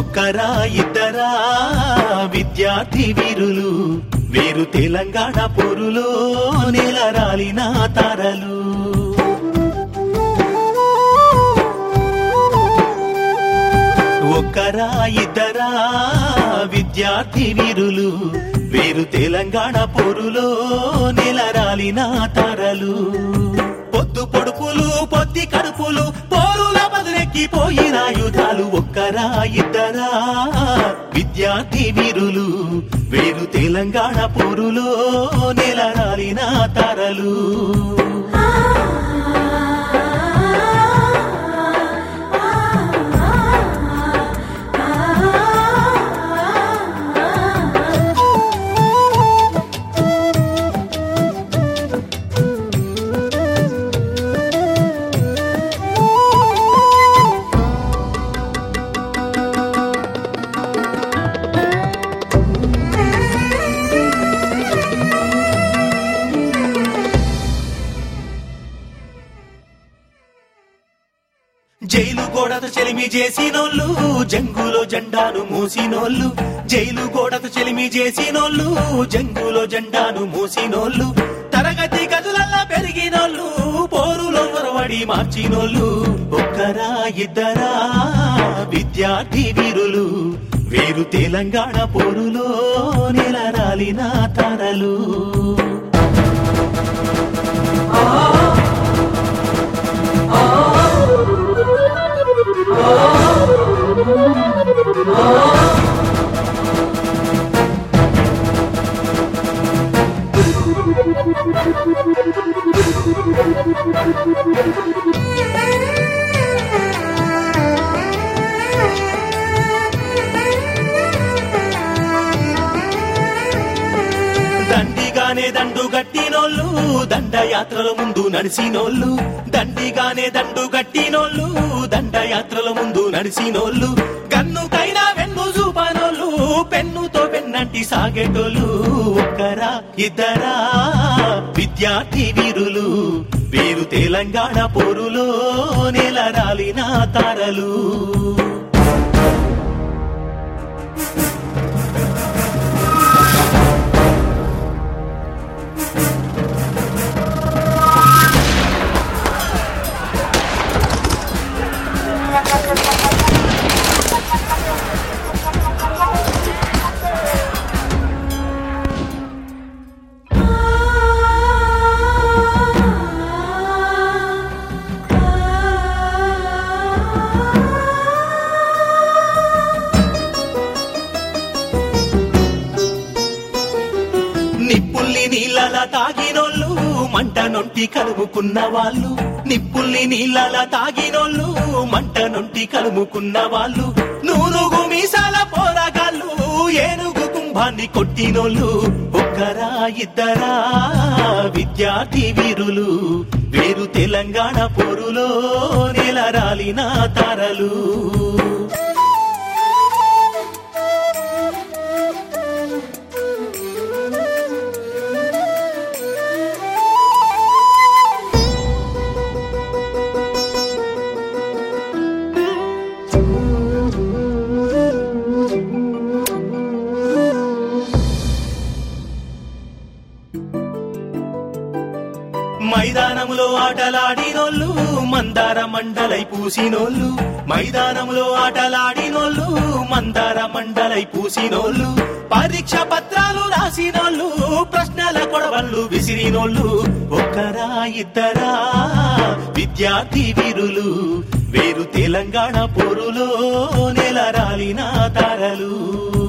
ఇద్దరా విద్యార్థి వీరులు వీరు తెలంగాణ పొరులో నెలరాలిన తారలు. ఒక్కరా ఇద్దరా విద్యార్థి వీరులు వీరు తెలంగాణ పొరులో నెలరాలిన తారలు. పొద్దు పొడుపులు పొద్ది కడుపులు పోరుల బదులెక్కిపోయిన యుధాలు ఒక్కరా ఇద్దరా? విద్యార్థి వీరులు వేరు తెలంగాణ పొరులో నెలరాలిన తరలు. గోడత చెలిమి చేసినోళ్ళు జంగులో జెండాను మూసినోళ్ళు జైలు గోడత చెలిమి చేసినోళ్ళు జంగులో జెండాను మూసినోళ్ళు తరగతి గదులల్లా పెరిగినోళ్ళు పోరులో ఒరవడి మార్చినోళ్ళు ఒక్కరా ఇద్దరా విద్యార్థి వీరులు వీరు తెలంగాణ పోరులో నెలరాలిన తరలు. దండిగానే దండు గట్టినోళ్ళు దండయాత్రల ముందు నడిచినోళ్ళు దండిగానే దండు గట్టినోళ్ళు దండయాత్రల ముందు నడిచినోళ్ళు కన్నుకైనా వెన్ను చూపనోళ్ళు పెన్నుతో పెన్నంటి సాగేటోళ్ళు. ఒక్కరా ఇద్దరా విద్యార్థి వీరులు. వీరు తెలంగాణ పోరులో నెలరాలిన తారలు. నిప్పుల్ని నీళ్ళలా తాగినోళ్ళు మంట నొంటి కలుముకున్న వాళ్ళు. నిప్పుల్ని నీళ్ళలా తాగినోళ్ళు మంట నొంటి కలుముకున్న వాళ్ళు. నూనుగు మీసాల పోరాగాళ్ళు ఏనుగు కుంభాన్ని కొట్టినోళ్ళు. ఒక్కరా ఇద్దరా విద్యార్థి వీరులు. వేరు తెలంగాణ పోరులో నెలరాలిన తారలు. మైదానములో ఆటలాడినోళ్ళు మందార మండలై పూసినోళ్ళు. మైదానములో ఆటలాడినోళ్ళు మందార మండలై పూసినోళ్ళు. పరీక్ష పత్రాలు రాసినోళ్ళు ప్రశ్నల కొడవళ్ళు విసిరినోళ్ళు. ఒక్కరా ఇద్దరా విద్యార్థి వీరులు. వేరు తెలంగాణ పోరులో నెలరాలిన తారలు.